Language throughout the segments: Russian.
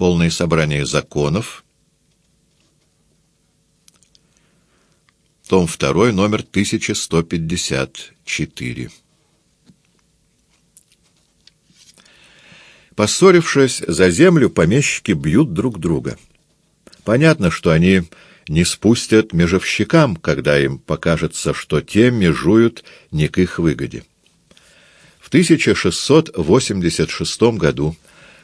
Полное собрание законов. Том 2, номер 1154. Поссорившись за землю, помещики бьют друг друга. Понятно, что они не спустят межевщикам, когда им покажется, что те межуют не к их выгоде. В 1686 году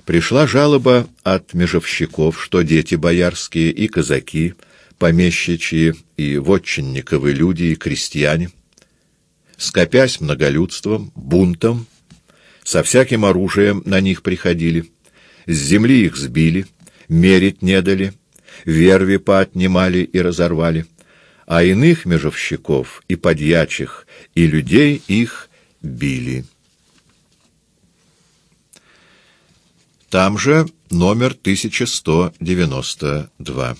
пришла жалоба от межевщиков, что дети боярские и казаки, помещичьи и вотчинниковы люди и крестьяне, скопясь многолюдством, бунтом, со всяким оружием на них приходили, с земли их сбили, мерить не дали, верви поотнимали и разорвали, а иных межевщиков и подьячих, и людей их били. Там же номер 1192.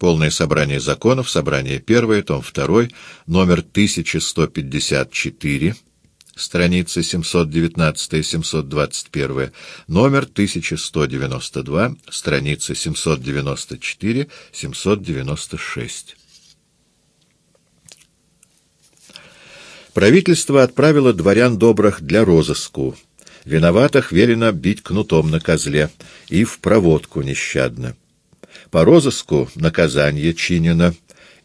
Полное собрание законов, собрание первое, том 2, номер 1154, страницы 719-721, номер 1192, страницы 794-796. Правительство отправило дворян добрых для розыску. Виноватых велено бить кнутом на козле и в проводку нещадно. По розыску наказание чинено,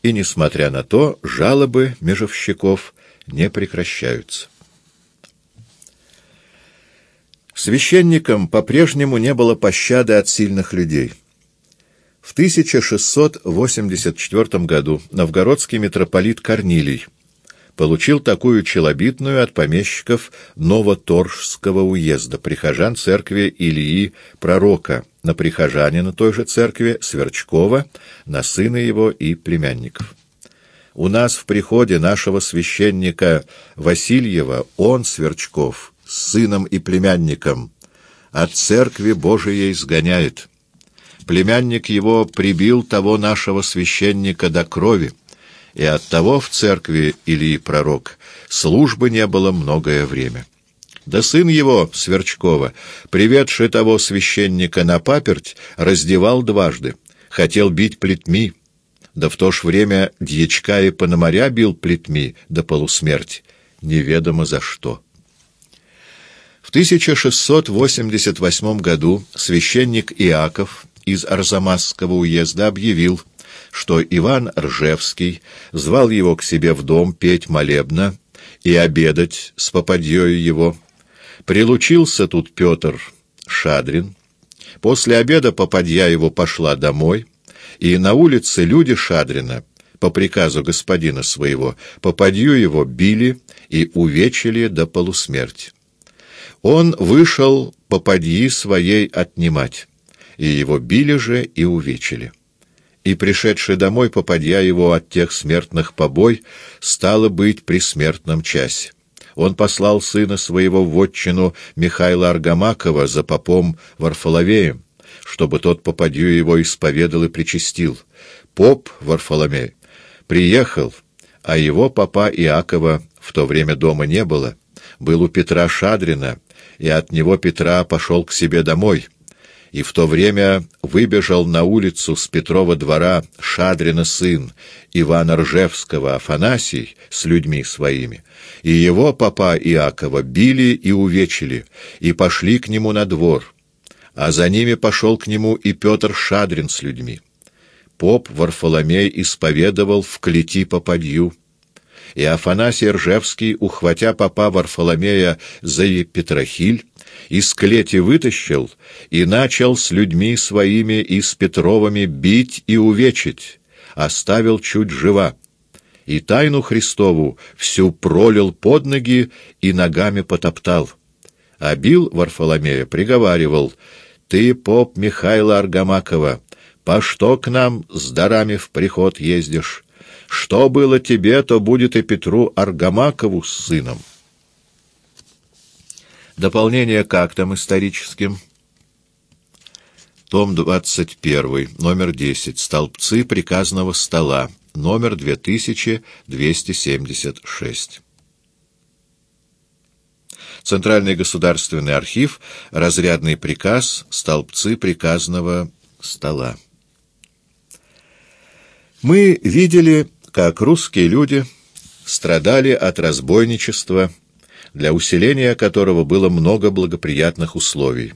и, несмотря на то, жалобы межевщиков не прекращаются. Священникам по-прежнему не было пощады от сильных людей. В 1684 году новгородский митрополит Корнилий получил такую челобитную от помещиков Новоторжского уезда, прихожан церкви Илии Пророка, на прихожанина той же церкви Сверчкова, на сына его и племянников. У нас в приходе нашего священника Васильева он, Сверчков, с сыном и племянником, от церкви Божией сгоняет. Племянник его прибил того нашего священника до крови, и оттого в церкви Илии Пророк службы не было многое время. Да сын его, Сверчкова, приведший того священника на паперть, раздевал дважды, хотел бить плетьми, да в то ж время дьячка и пономаря бил плетьми до полусмерти, неведомо за что. В 1688 году священник Иаков из Арзамасского уезда объявил, что Иван Ржевский звал его к себе в дом петь молебно и обедать с попадьей его. Прилучился тут Петр Шадрин. После обеда попадья его пошла домой, и на улице люди Шадрина, по приказу господина своего, попадью его били и увечили до полусмерти. Он вышел попадьи своей отнимать, и его били же и увечили и, пришедший домой, попадя его от тех смертных побой, стало быть при смертном часе. Он послал сына своего в отчину Михаила Аргамакова за попом Варфоловеем, чтобы тот попадью его исповедал и причастил. Поп Варфоломей приехал, а его попа Иакова в то время дома не было, был у Петра Шадрина, и от него Петра пошел к себе домой — и в то время выбежал на улицу с Петрова двора Шадрина сын Ивана Ржевского Афанасий с людьми своими, и его папа Иакова били и увечили, и пошли к нему на двор, а за ними пошел к нему и Петр Шадрин с людьми. Поп Варфоломей исповедовал в клети попадью, и Афанасий Ржевский, ухватя попа Варфоломея за Петрохиль, из клети вытащил и начал с людьми своими и с Петровыми бить и увечить, оставил чуть жива. И тайну Христову всю пролил под ноги и ногами потоптал. А бил Варфоломея, приговаривал, «Ты, поп Михайла Аргамакова, по что к нам с дарами в приход ездишь? Что было тебе, то будет и Петру Аргамакову с сыном». Дополнение к актам историческим. Том 21, номер 10. Столбцы приказного стола, номер 2276. Центральный государственный архив, разрядный приказ, столбцы приказного стола. Мы видели, как русские люди страдали от разбойничества, для усиления которого было много благоприятных условий.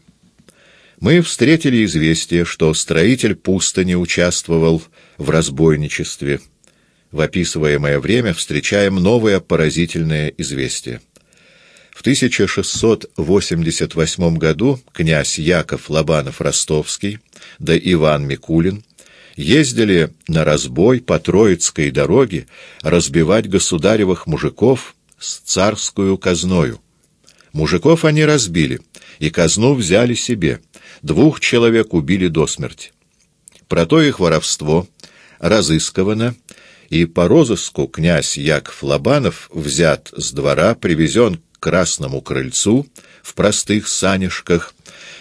Мы встретили известие, что строитель пустыни участвовал в разбойничестве. В описываемое время встречаем новое поразительное известие. В 1688 году князь Яков Лобанов-Ростовский да Иван Микулин ездили на разбой по Троицкой дороге разбивать государевых мужиков с царскую казною. Мужиков они разбили, и казну взяли себе. Двух человек убили до смерти. Про то их воровство разысковано, и по розыску князь Яков Лобанов взят с двора, привезен к Красному крыльцу в простых санишках,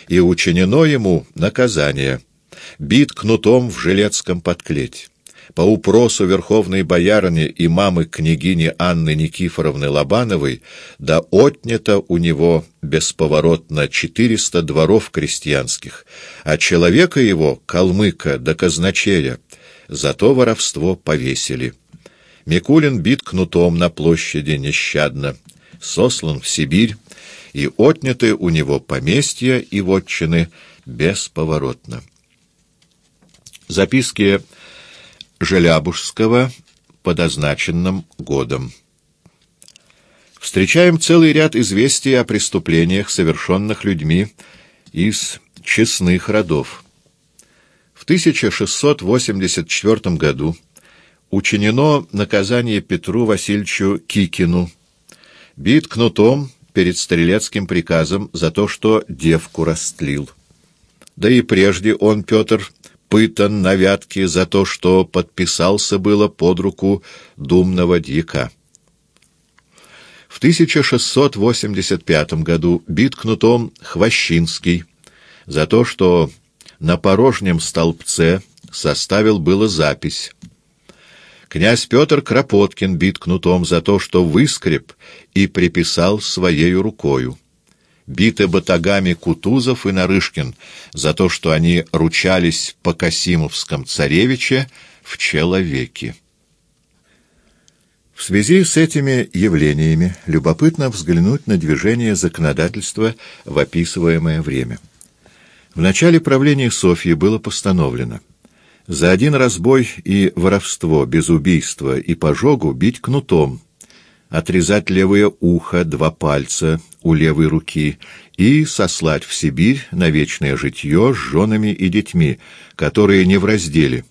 и учинено ему наказание — бит кнутом в жилецком подклете. По упросу верховной боярыни и мамы княгини Анны Никифоровны Лобановой да отнято у него бесповоротно четыреста дворов крестьянских, а человека его, калмыка да казначея, за то воровство повесили. Микулин бит кнутом на площади нещадно, сослан в Сибирь, и отняты у него поместья и вотчины бесповоротно. Записки Желябужского под означенным годом. Встречаем целый ряд известий о преступлениях, совершенных людьми из честных родов. В 1684 году учинено наказание Петру Васильевичу Кикину, бит кнутом перед стрелецким приказом за то, что девку растлил. Да и прежде он, Петр, пытан на вятке за то, что подписался было под руку думного дьяка. В 1685 году бит кнутом Хвощинский за то, что на порожнем столбце составил было запись. Князь Петр Кропоткин бит кнутом за то, что выскреб и приписал своею рукою биты батагами Кутузов и Нарышкин за то, что они ручались по Касимовском царевиче в человеке. В связи с этими явлениями любопытно взглянуть на движение законодательства в описываемое время. В начале правления Софьи было постановлено за один разбой и воровство без убийства и пожогу бить кнутом, отрезать левое ухо, два пальца у левой руки и сослать в Сибирь на вечное житье с женами и детьми, которые не в разделе,